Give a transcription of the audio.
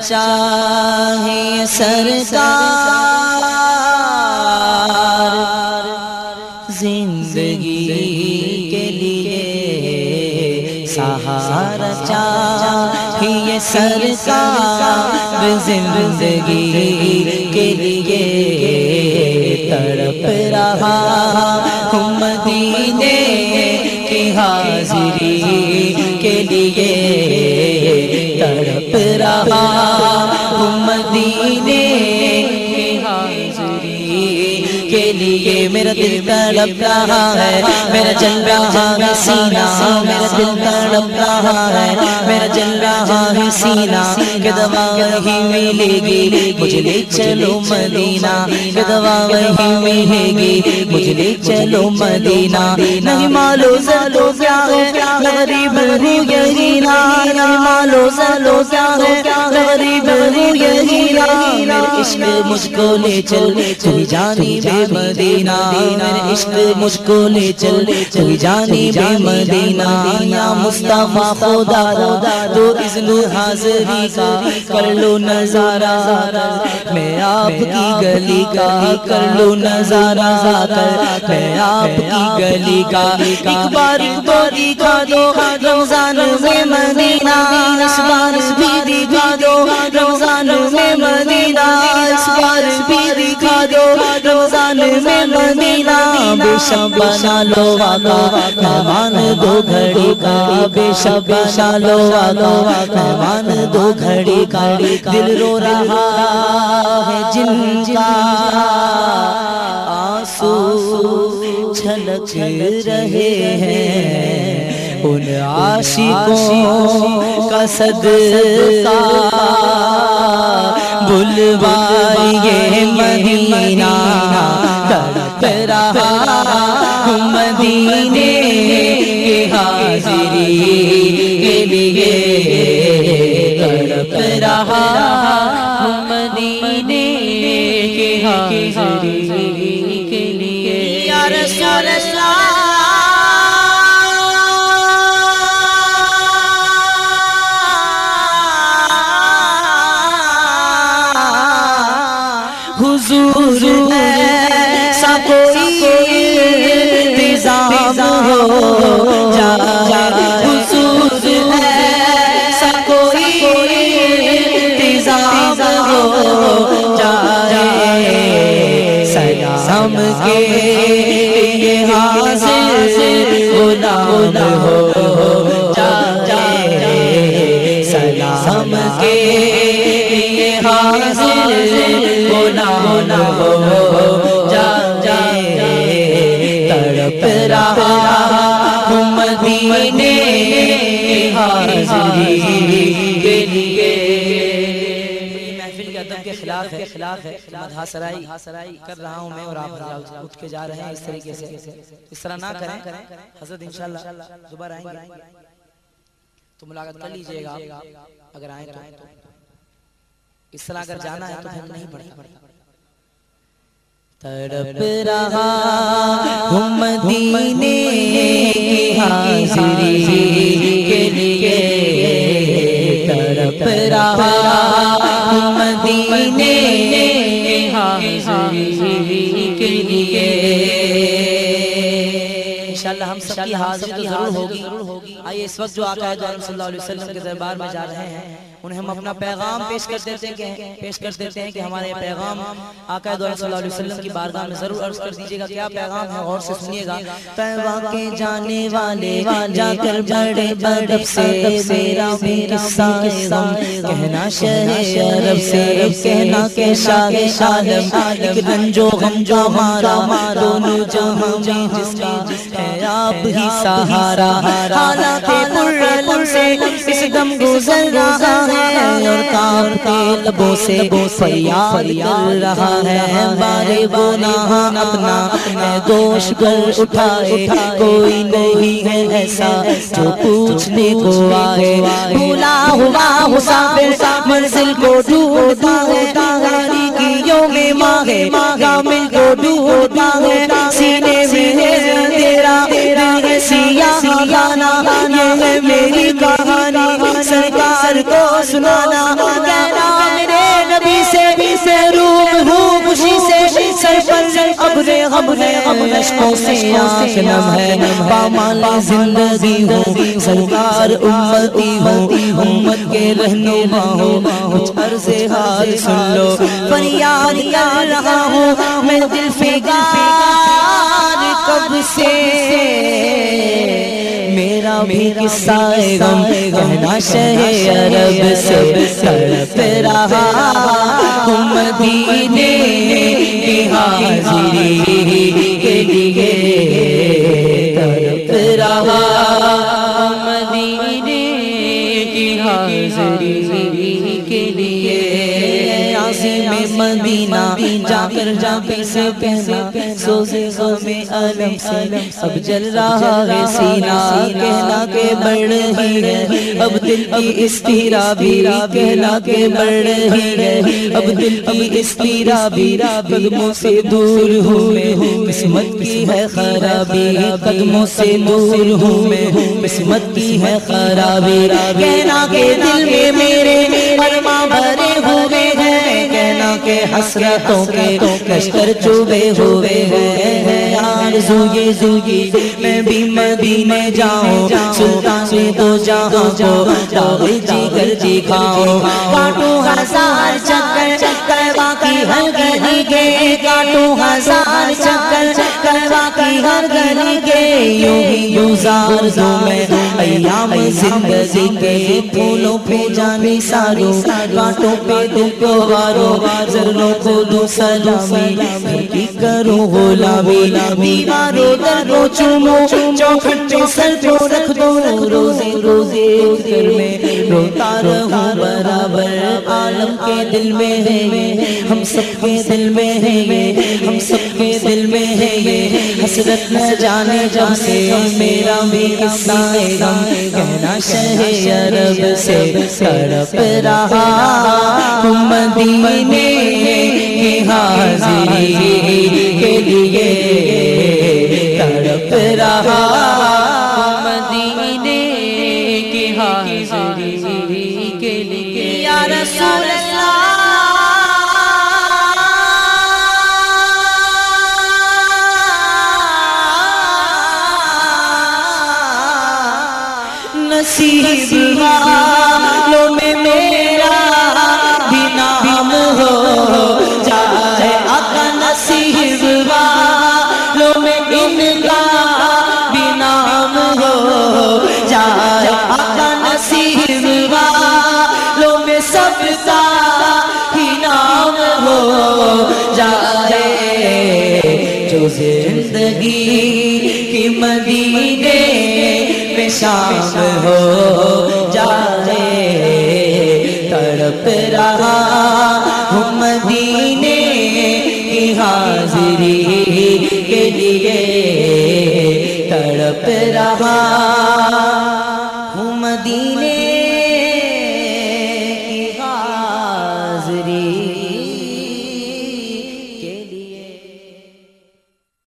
چاہے سرکار زندگی کے لیے سہارا چاہیے سرکار زندگی کے لیے تڑپ رہا ہم مدینے کی حاضری کے لیے تڑپ رہا ہم مدینے کے لیے میرا دل تڑپ رہا ہے۔ میرا چل رہا ہے سینہ میرا دل تڑپ رہا ہے۔ میرا چل رہا ہے سینہ کہ دوا وہی ملے گی۔ مجھے لے چلو مدینہ۔ کہ دوا وہی ملے گی۔ مجھے لے چلو مدینہ۔ نہیں مالو زلو کیا ہے؟ غریب ہوں یہی نا۔ نہیں مالو زلو کیا ہے؟ غریب ہوں یہی نا۔ میرے عشق مجھ کو لے چل۔ تو جانی بے مدینہ، میرے عشق مجھ کو لے چل۔ تو جانی بے مدینہ، یا مصطفیٰ خدا تو اذن حاضری کا کر لو نظارہ۔ میں آپ کی گلی کا کر لو نظارہ۔ کر میں آپ کی گلی کا ایک بار تو دکھا دو۔ رمضان میں مدینہ، اس بار بھی دکھا دو۔ رمضان میں مدینہ، اس بار بھی دکھا دو۔ رمضان میں مدینہ بے شک بنا لو والا مہمان دو گھڑی کا بے شک بنا لو والا مہمان دو گھڑی کا دل رو رہا ہے جن کا آنسو چھلک رہے ہیں ان عاشقوں کا صدقہ بلوائیے مدینہ تڑپ رہا ہم مدینے کے حاضری کے لیے لیے حاضر ہو جائے تڑپ رہا مدینے حاضری کے لیے محفل کے کے خلاف ہے خلاف ہے مدھا سرائی کر رہا ہوں میں اور آپ اٹھ کے جا رہے ہیں اس طریقے سے اس طرح نہ کریں حضرت انشاءاللہ دوبارہ آئیں گے تو ملاقات کر لیجیے گا اگر آئیں تو اس طرح اگر جانا ہے تو پھر نہیں پڑے تڑپ رہا ہم مدینے کی حاضری کے لیے۔ تڑپ رہا ہم مدینے کی حاضری۔ کی حاضری تو ضرور ہوگی۔ آئیے اس وقت جو آقا عالم صلی اللہ علیہ وسلم کے دربار میں جا رہے ہیں۔ انہیں ہم اپنا پیغام پیش کر دیتے ہیں کہ پیش کر دیتے ہیں کہ ہمارے پیغام آقا دو عالم صلی اللہ علیہ وسلم کی بارگاہ میں ضرور عرض کر دیجیے گا کیا پیغام ہے غور سے سنیے گا پیغام کے جانے والے جا کر بڑے بدب سے میرا بھی قصہ غم کہنا شہ عرب سے کہنا کہ شاہ عالم ایک رنج و غم جو ہمارا دونوں جہاں میں جس کا ہے آپ ہی سہارا حالات پر سے اس دم گزر رہا ہے اور کانپتے لبوں سے فریاد کر رہا ہے۔ بارے گناہ اپنا اے دوش پر اٹھائے۔ کوئی نہیں ہے ایسا جو پوچھنے کو آئے۔ بھولا ہوا مسافر منزل کو ڈھونڈتا ہے۔ تاریکیوں میں ماہے؟ کامل کو ڈھونڈتا ہے۔ سینے میں ہے تیرا، دل ہے سیاہ گانا۔ یہ ہے میری کہانی سنانا کہنا میرے نبی سے بھی سے روم ہوں، خوشی سے سر پر ابرے غمرے غمرشوں سے آنکھ نم ہے، پامال زندگی ہو سرکار امتی ہو امت کے رہنما ماہو کچھ عرض حال سن لو، فریاد یا رہا ہوں، میں دل فیگار کب سے بھی قصہ غم کہنا شہ عرب سے تڑپ رہا ہم مدینے کی حاضری کے لیے تڑپ رہا مدینے کی حاضری کے لیے عظیم مدینہ جا کر جا پی سے پہنا سوزے غم علم سے۔ اب جل رہا ہے سینہ کہنا کہ بڑھ ہی ہے۔ اب دل کی استیرا بھی، کہنا کہ بڑھ ہی ہے۔ اب دل کی استیرا بھی، قدموں سے دور ہوں میں۔ قسمت کی ہے خرابی، قدموں سے دور ہوں میں۔ قسمت کی ہے خرابی، کہنا کہ دل میں میرے ارماں بھرے ہوئے کے حسرتوں کے کشتر چوبے ہوئے ہیں۔ آرزو یہ زوگی میں بھی مدینے جاؤں۔ سلطان میں دو جہاں کو داوی جگر جی کھاؤں کاٹو ہزار چکر چکر باقی ہر گلی کاٹو ہزار ہزار چکر چکر باقی ہر گلی کے یوں ہی یوں زار دوں میں۔ ایام زندگی کے پھولوں پہ جانی ساروں کانٹوں پہ دو پیواروں ذروں کو دو سلامی کی کروں غلامی۔ دیواروں در کو چومو چوکھٹ پہ سر کو رکھ دو۔ روزے روزے کر میں روتا رہوں برابر۔ عالم کے دل میں ہے ہم سب کے دل میں ہے کے دل میں ہے یہ حسرت نہ جانے جب سے، میرا بھی قصہ ہے غم کہنا شہ عرب سے تڑپ رہا۔ ہم مدینے کی حاضری زندگی کی مدینے میں شام ہو جائے تڑپ رہا ہوں مدینے کی حاضری کے لیے، تڑپ رہا ہوں مدینے